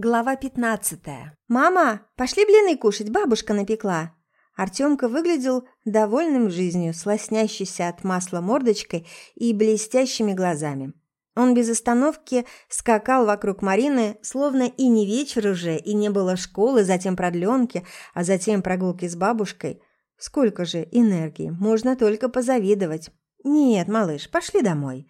Глава пятнадцатая. «Мама, пошли блины кушать, бабушка напекла!» Артемка выглядел довольным жизнью, слоснящийся от масла мордочкой и блестящими глазами. Он без остановки скакал вокруг Марины, словно и не вечер уже, и не было школы, затем продленки, а затем прогулки с бабушкой. Сколько же энергии, можно только позавидовать. «Нет, малыш, пошли домой».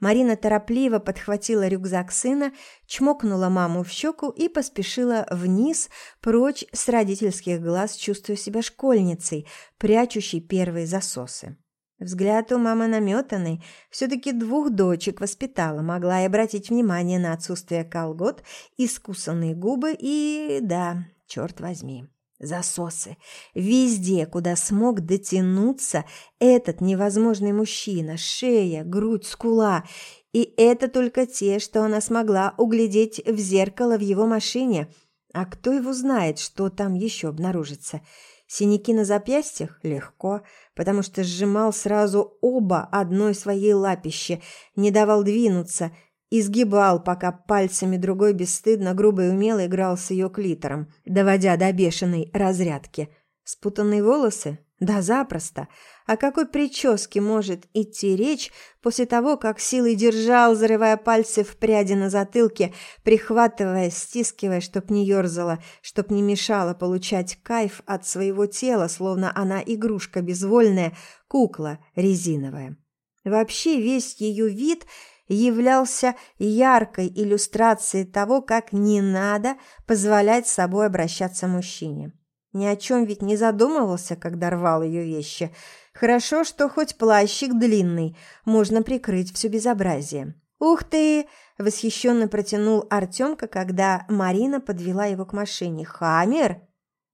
Марина торопливо подхватила рюкзак сына, чмокнула маму в щеку и поспешила вниз, прочь с родительских глаз, чувствуя себя школьницей, прячущей первые засосы. Взгляд у мамы наметанный, все-таки двух дочек воспитала, могла и обратить внимание на отсутствие колгот, искусанные губы и, да, черт возьми, засосы. Везде, куда смог дотянуться этот невозможный мужчина, шея, грудь, скула. И это только те, что она смогла углядеть в зеркало в его машине. А кто его знает, что там еще обнаружится? Синяки на запястьях? Легко, потому что сжимал сразу оба одной своей лапище, не давал двинуться – изгибал, пока пальцами другой бесстыдно, грубо и умело играл с ее клитором, доводя до бешеной разрядки. Спутанные волосы? Да запросто. О какой прическе может идти речь после того, как силой держал, зарывая пальцы в пряди на затылке, прихватывая, стискивая, чтоб не ерзала, чтоб не мешала получать кайф от своего тела, словно она игрушка безвольная, кукла резиновая. Вообще весь ее вид – являлся яркой иллюстрацией того, как не надо позволять с собой обращаться мужчине. Ни о чем ведь не задумывался, когда рвал ее вещи. Хорошо, что хоть плащик длинный, можно прикрыть все безобразие. «Ух ты!» – восхищенно протянул Артемка, когда Марина подвела его к машине. «Хаммер?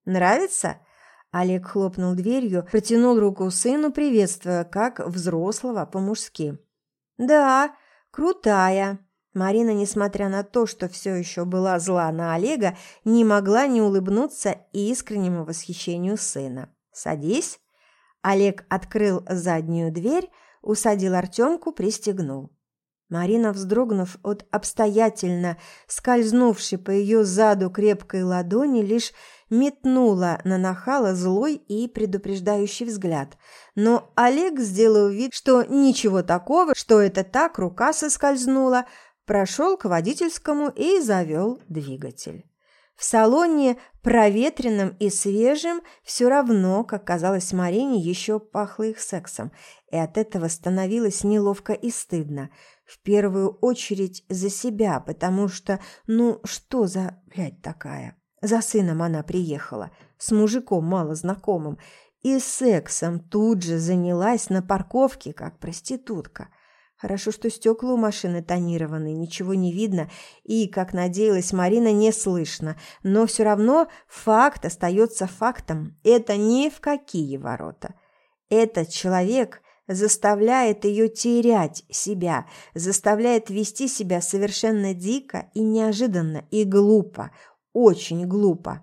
Нравится?» Олег хлопнул дверью, протянул руку сыну, приветствуя, как взрослого по-мужски. «Да, «Крутая!» Марина, несмотря на то, что все еще была зла на Олега, не могла не улыбнуться искреннему восхищению сына. «Садись!» Олег открыл заднюю дверь, усадил Артемку, пристегнул. Марина, вздрогнув от обстоятельно скользнувшей по ее заду крепкой ладони, лишь метнула на нахала злой и предупреждающий взгляд. Но Олег сделал вид, что ничего такого, что это так, рука соскользнула, прошел к водительскому и завел двигатель. В салоне, проветренном и свежем, все равно, как казалось Марине, еще пахло их сексом, и от этого становилось неловко и стыдно. В первую очередь за себя, потому что, ну, что за, блядь, такая? За сыном она приехала, с мужиком малознакомым, и сексом тут же занялась на парковке, как проститутка. Хорошо, что стекла у машины тонированы, ничего не видно, и, как надеялась Марина, не слышно. Но все равно факт остается фактом. Это ни в какие ворота. Этот человек заставляет ее терять себя, заставляет вести себя совершенно дико и неожиданно, и глупо, очень глупо.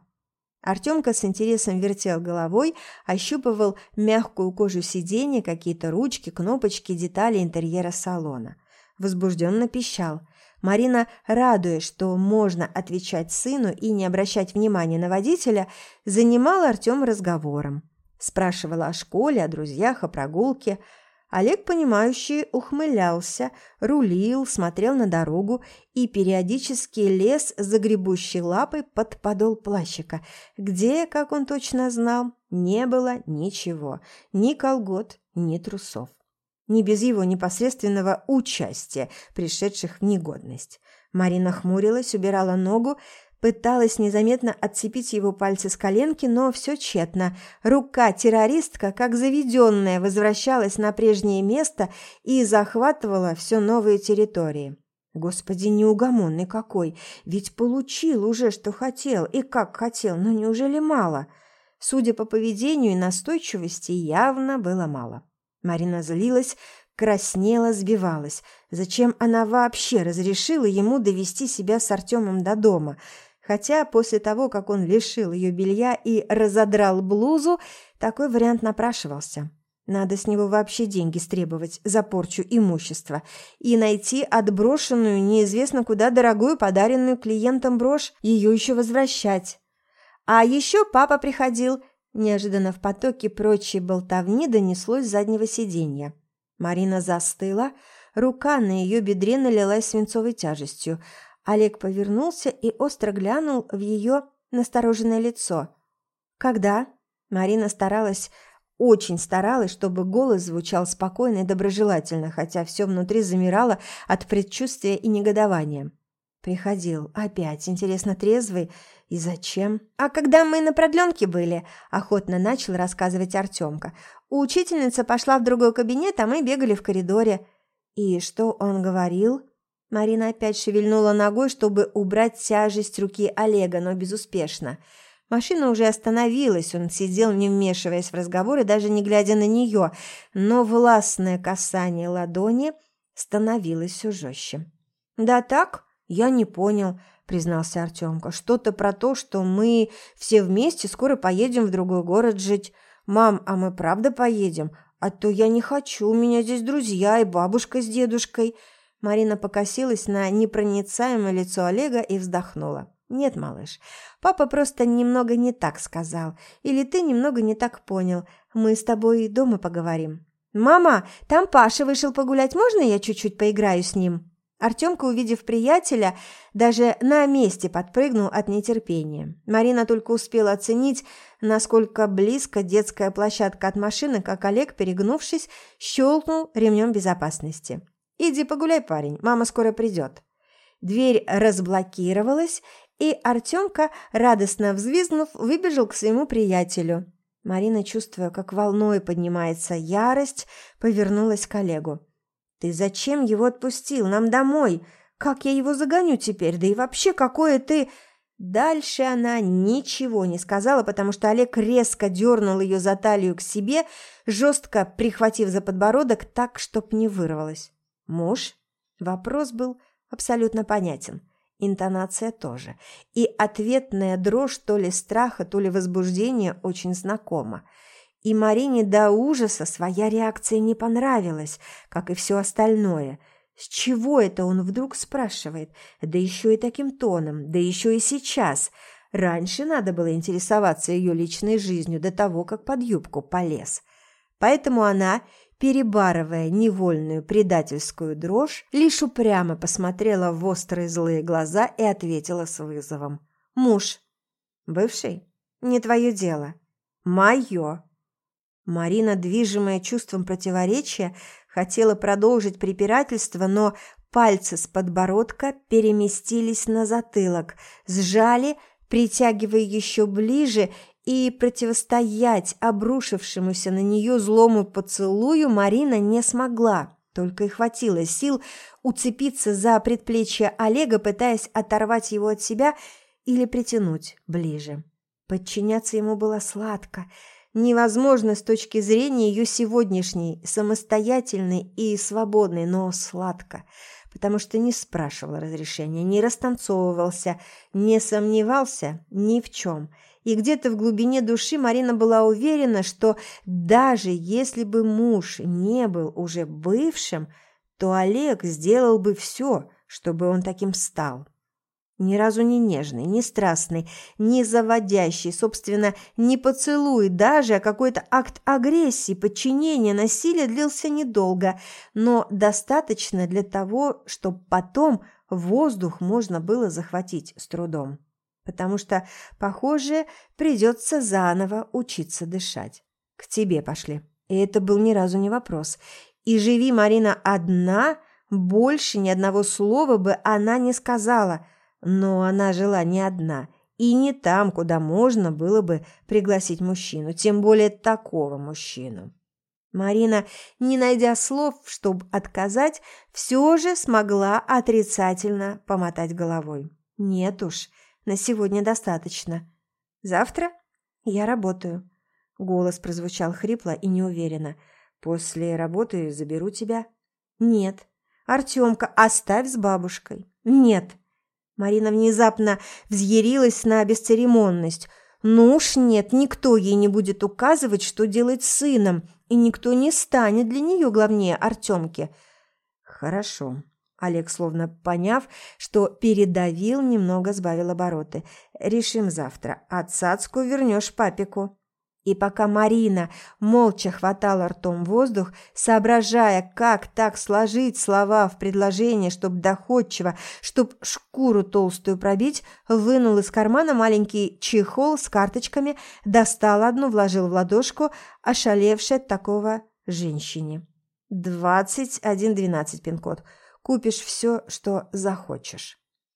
Артемка с интересом вертел головой, ощупывал мягкую кожу сиденья, какие-то ручки, кнопочки, детали интерьера салона. Возбужденно пищал. Марина, радуясь, что можно отвечать сыну и не обращать внимания на водителя, занимала Артема разговором. Спрашивала о школе, о друзьях, о прогулке – Олег, понимающий, ухмылялся, рулил, смотрел на дорогу и периодически лез загребущей лапой под подол плащика, где, как он точно знал, не было ничего, ни колгот, ни трусов. Не без его непосредственного участия, пришедших в негодность. Марина хмурилась, убирала ногу, Пыталась незаметно отцепить его пальцы с коленки, но все тщетно. Рука-террористка, как заведенная, возвращалась на прежнее место и захватывала все новые территории. Господи, неугомонный какой! Ведь получил уже, что хотел, и как хотел, но неужели мало? Судя по поведению и настойчивости, явно было мало. Марина злилась, краснела, сбивалась. Зачем она вообще разрешила ему довести себя с Артемом до дома – Хотя после того, как он лишил ее белья и разодрал блузу, такой вариант напрашивался. Надо с него вообще деньги стребовать за порчу имущества и найти отброшенную неизвестно куда дорогую подаренную клиентам брошь, ее еще возвращать. А еще папа приходил. Неожиданно в потоке прочей болтовни донеслось с заднего сиденья. Марина застыла, рука на ее бедре налилась свинцовой тяжестью. Олег повернулся и остро глянул в ее настороженное лицо. «Когда?» Марина старалась очень старалась, чтобы голос звучал спокойно и доброжелательно, хотя все внутри замирало от предчувствия и негодования. Приходил. Опять. Интересно, трезвый? И зачем? А когда мы на продленке были, охотно начал рассказывать Артемка. Учительница пошла в другой кабинет, а мы бегали в коридоре. И что он говорил? Марина опять шевельнула ногой, чтобы убрать тяжесть руки Олега, но безуспешно. Машина уже остановилась, он сидел, не вмешиваясь в разговор и даже не глядя на нее, но властное касание ладони становилось все жестче. «Да так? Я не понял», – признался Артемка. «Что-то про то, что мы все вместе скоро поедем в другой город жить. Мам, а мы правда поедем? А то я не хочу, у меня здесь друзья и бабушка с дедушкой». Марина покосилась на непроницаемое лицо Олега и вздохнула. «Нет, малыш, папа просто немного не так сказал. Или ты немного не так понял. Мы с тобой дома поговорим». «Мама, там Паша вышел погулять. Можно я чуть-чуть поиграю с ним?» Артемка, увидев приятеля, даже на месте подпрыгнул от нетерпения. Марина только успела оценить, насколько близко детская площадка от машины, как Олег, перегнувшись, щелкнул ремнем безопасности. «Иди погуляй, парень, мама скоро придет». Дверь разблокировалась, и Артемка, радостно взвизгнув, выбежал к своему приятелю. Марина, чувствуя, как волной поднимается ярость, повернулась к Олегу. «Ты зачем его отпустил? Нам домой! Как я его загоню теперь? Да и вообще, какое ты...» Дальше она ничего не сказала, потому что Олег резко дернул ее за талию к себе, жестко прихватив за подбородок так, чтоб не вырвалось. «Муж?» Вопрос был абсолютно понятен. Интонация тоже. И ответная дрожь то ли страха, то ли возбуждения очень знакома. И Марине до ужаса своя реакция не понравилась, как и все остальное. С чего это он вдруг спрашивает? Да еще и таким тоном, да еще и сейчас. Раньше надо было интересоваться ее личной жизнью до того, как под юбку полез. Поэтому она перебарывая невольную предательскую дрожь, лишь упрямо посмотрела в острые злые глаза и ответила с вызовом. «Муж. Бывший? Не твое дело. Мое». Марина, движимая чувством противоречия, хотела продолжить препирательство, но пальцы с подбородка переместились на затылок, сжали, притягивая еще ближе и противостоять обрушившемуся на нее злому поцелую Марина не смогла. Только и хватило сил уцепиться за предплечье Олега, пытаясь оторвать его от себя или притянуть ближе. Подчиняться ему было сладко. Невозможно с точки зрения ее сегодняшней, самостоятельной и свободной, но сладко – потому что не спрашивал разрешения, не растанцовывался, не сомневался ни в чем – и где-то в глубине души Марина была уверена, что даже если бы муж не был уже бывшим, то Олег сделал бы все, чтобы он таким стал. Ни разу не нежный, не страстный, не заводящий, собственно, не поцелуй даже, а какой-то акт агрессии, подчинения, насилия длился недолго, но достаточно для того, чтобы потом воздух можно было захватить с трудом потому что, похоже, придется заново учиться дышать. К тебе пошли. И это был ни разу не вопрос. И живи Марина одна, больше ни одного слова бы она не сказала. Но она жила не одна. И не там, куда можно было бы пригласить мужчину, тем более такого мужчину. Марина, не найдя слов, чтобы отказать, все же смогла отрицательно помотать головой. Нет уж, на сегодня достаточно. Завтра я работаю. Голос прозвучал хрипло и неуверенно. После работы заберу тебя. Нет. Артемка, оставь с бабушкой. Нет. Марина внезапно взъярилась на бесцеремонность. Ну уж нет, никто ей не будет указывать, что делать с сыном. и никто не станет для нее главнее Артемки. Хорошо. Олег, словно поняв, что передавил, немного сбавил обороты. Решим завтра, а цацку вернешь папику. И пока Марина молча хватала ртом воздух, соображая, как так сложить слова в предложение, чтоб доходчиво, чтоб шкуру толстую пробить, вынул из кармана маленький чехол с карточками, достал одну, вложил в ладошку, ошалевшей от такого женщине. «Двадцать один двенадцать пин-код. Купишь все, что захочешь».